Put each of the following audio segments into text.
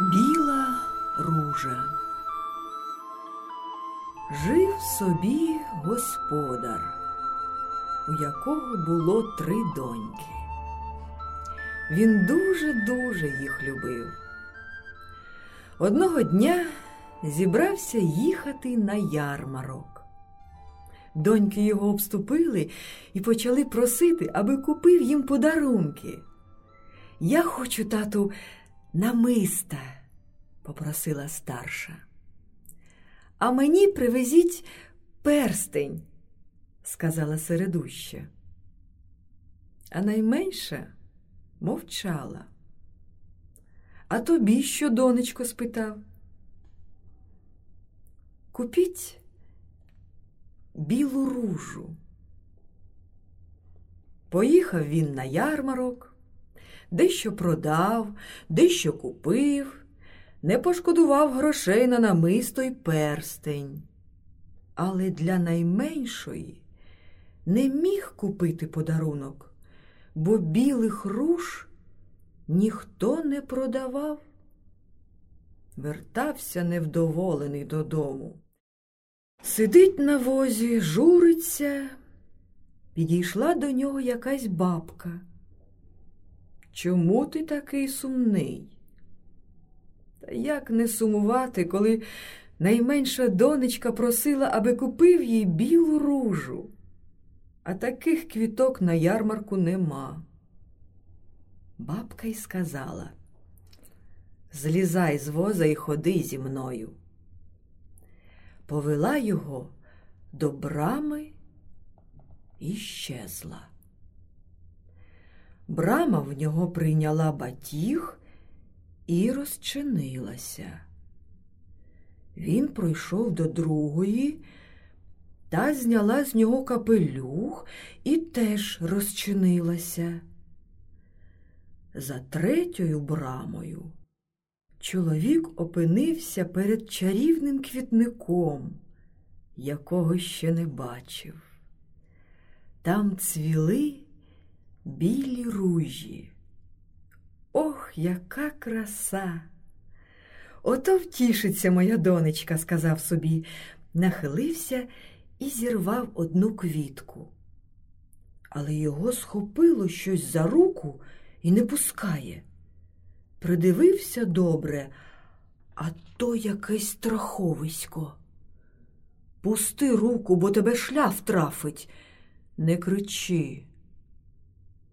Біла ружа. Жив собі господар, у якого було три доньки. Він дуже-дуже їх любив. Одного дня зібрався їхати на ярмарок. Доньки його обступили і почали просити, аби купив їм подарунки. Я хочу, тату, намиста, попросила старша. А мені привезіть перстень, сказала середуща. А найменша мовчала. А тобі що, донечко, спитав? Купіть білу ружу. Поїхав він на ярмарок, дещо продав, дещо купив, не пошкодував грошей на намисто й перстень. Але для найменшої не міг купити подарунок, бо білих руж ніхто не продавав. Вертався невдоволений додому. Сидить на возі, журиться, підійшла до нього якась бабка. Чому ти такий сумний? Та як не сумувати, коли найменша донечка просила, аби купив їй білу ружу, а таких квіток на ярмарку нема. Бабка й сказала Злізай з воза і ходи зі мною. Повела його до брами і щезла. Брама в нього прийняла батіг і розчинилася. Він пройшов до другої та зняла з нього капелюх і теж розчинилася. За третьою брамою чоловік опинився перед чарівним квітником, якого ще не бачив. Там цвіли білі ружі. Ох, яка краса! Ото втішиться моя донечка, сказав собі, нахилився і зірвав одну квітку. Але його схопило щось за руку і не пускає. Придивився добре, а то якесь страховисько. Пусти руку, бо тебе шляф трафить. Не кричи,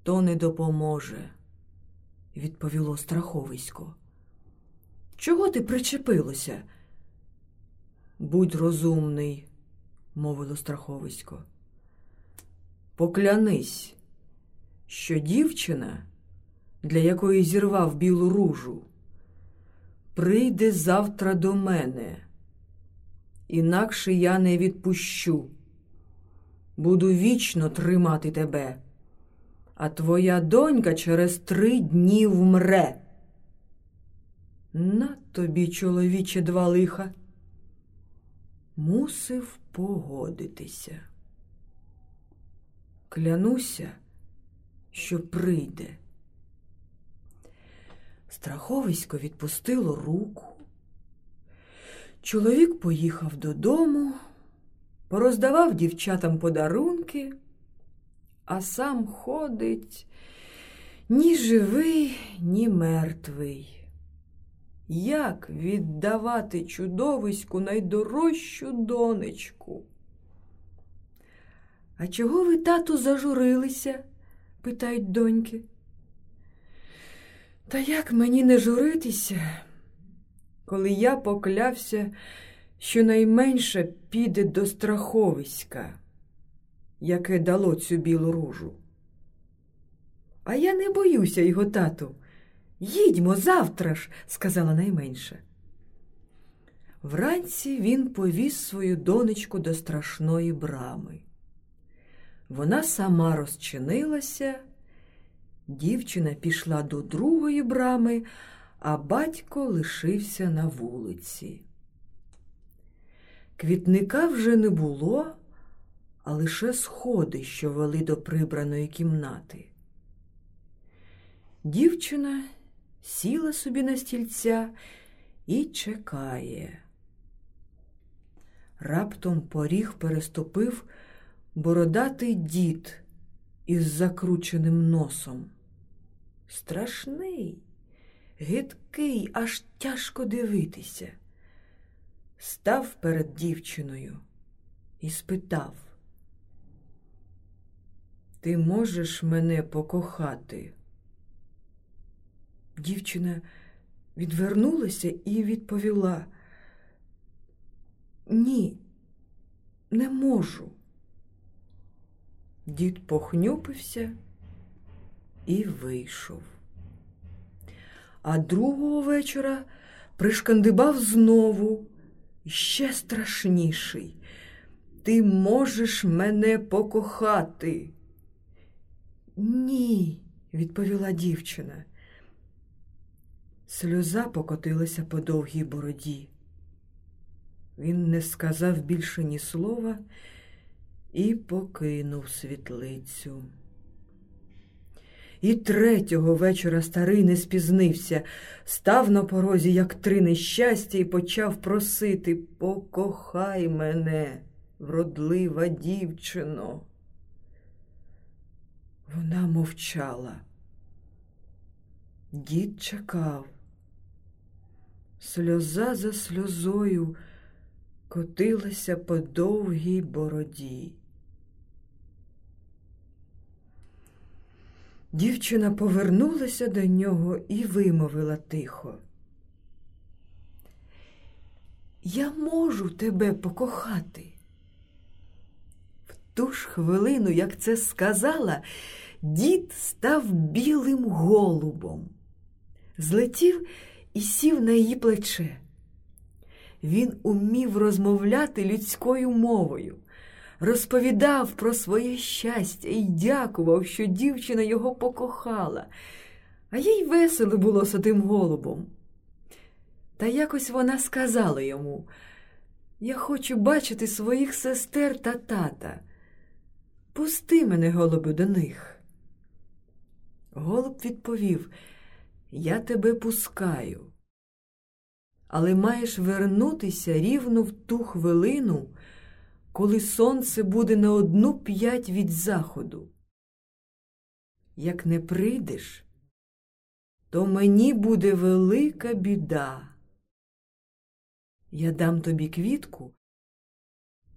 то не допоможе, відповіло страховисько. Чого ти причепилося? Будь розумний, мовило страховисько. Поклянись, що дівчина, для якої зірвав білу ружу, прийде завтра до мене, інакше я не відпущу. Буду вічно тримати тебе, а твоя донька через три дні вмре. На тобі, чоловіче, два лиха. Мусив погодитися. Клянуся, що прийде. Страховисько відпустило руку. Чоловік поїхав додому, пороздавав дівчатам подарунки, а сам ходить ні живий, ні мертвий. Як віддавати чудовиську найдорожчу донечку? А чого ви, тату, зажурилися? питають доньки. Та як мені не журитися, коли я поклявся, що найменше піде до страховиська, яке дало цю білу ружу? А я не боюся його, тату. Їдьмо завтра ж, сказала найменша. Вранці він повіз свою донечку до страшної брами. Вона сама розчинилася, дівчина пішла до другої брами, а батько лишився на вулиці. Квітника вже не було, а лише сходи, що вели до прибраної кімнати. Дівчина сіла собі на стільця і чекає. Раптом поріг переступив бородатий дід із закрученим носом. Страшний, гидкий, аж тяжко дивитися. Став перед дівчиною і спитав, Ти можеш мене покохати? Дівчина відвернулася і відповіла, Ні, не можу. Дід похнюпився і вийшов. А другого вечора пришкандибав знову ще страшніший. Ти можеш мене покохати? Ні, відповіла дівчина. Сльоза покотилася по довгій бороді. Він не сказав більше ні слова і покинув світлицю. І третього вечора старий не спізнився, став на порозі, як три нещастя, і почав просити Покохай мене, вродлива дівчино. Мовчала. Дід чекав. Сльоза за сльозою котилася по довгій бороді. Дівчина повернулася до нього і вимовила тихо. Я можу тебе покохати. В ту ж хвилину, як це сказала, дід став білим голубом, злетів і сів на її плече. Він умів розмовляти людською мовою, розповідав про своє щастя і дякував, що дівчина його покохала, а їй весело було з тим голубом. Та якось вона сказала йому Я хочу бачити своїх сестер та тата. Пусти мене, голубю, до них. Голуб відповів Я тебе пускаю але маєш вернутися рівно в ту хвилину, коли сонце буде на одну п'ять від заходу. Як не прийдеш, то мені буде велика біда. Я дам тобі квітку,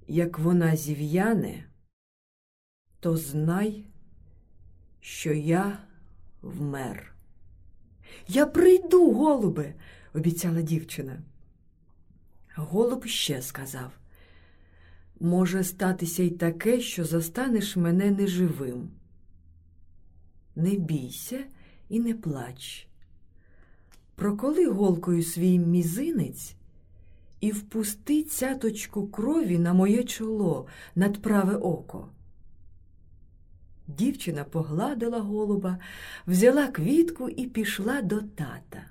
як вона зів'яне, то знай, що я вмер. Я прийду, голубе обіцяла дівчина. Голуб ще сказав може статися й таке, що застанеш мене неживим. Не бійся і не плач. Проколи голкою свій мізинець і впусти цяточку крові на моє чоло над праве око. Дівчина погладила голуба, взяла квітку і пішла до тата.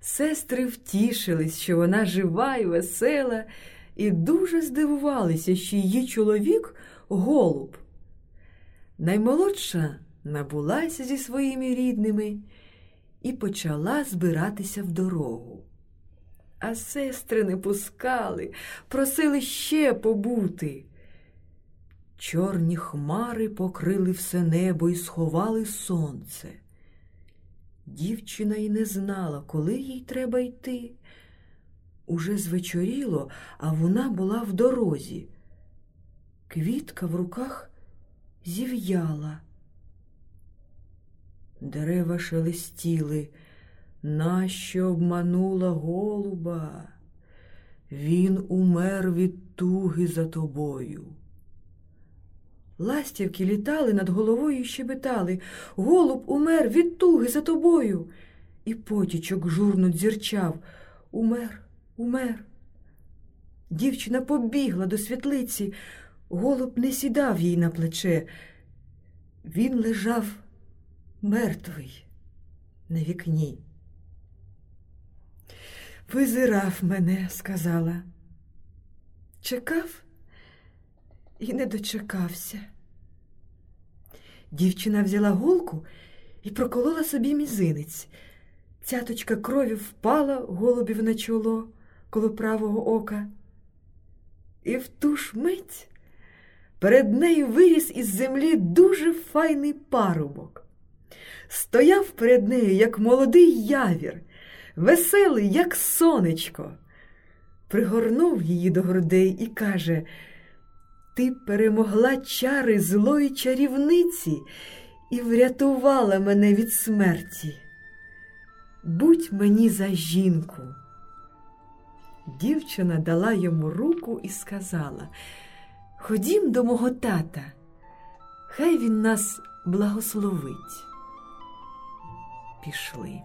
Сестри втішились, що вона жива і весела, і дуже здивувалися, що її чоловік голуб. Наймолодша набулася зі своїми рідними і почала збиратися в дорогу. А сестри не пускали, просили ще побути. Чорні хмари покрили все небо і сховали сонце. Дівчина й не знала, коли їй треба йти. Уже звечоріло, а вона була в дорозі. Квітка в руках зів'яла. Дерева шелестіли, нащо обманула голуба? Він умер від туги за тобою. Ластівки літали над головою і щебетали. Голуб умер від туги за тобою. І потічок журно дзірчав. Умер, умер. Дівчина побігла до світлиці. Голуб не сідав їй на плече. Він лежав мертвий на вікні. Визирав мене, сказала. Чекав і не дочекався. Дівчина взяла голку і проколола собі мізинець. Цяточка крові впала голубів на чоло коло правого ока. І в ту ж мить перед нею виріс із землі дуже файний парубок. Стояв перед нею, як молодий явір, веселий, як сонечко. Пригорнув її до грудей і каже: Ти перемогла чари злої чарівниці і врятувала мене від смерті. Будь мені за жінку. Дівчина дала йому руку і сказала: Ходім до мого тата, хай він нас благословить. Пішли.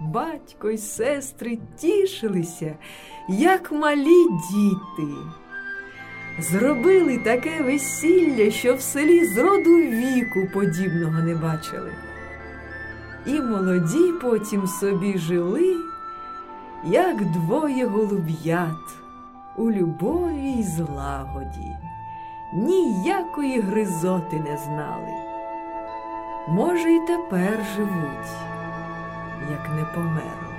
Батько й сестри тішилися, як малі діти. Зробили таке весілля, що в селі з роду віку подібного не бачили. І молоді потім собі жили, як двоє голуб'ят у любові й злагоді, ніякої гризоти не знали. Може, й тепер живуть, як не померли.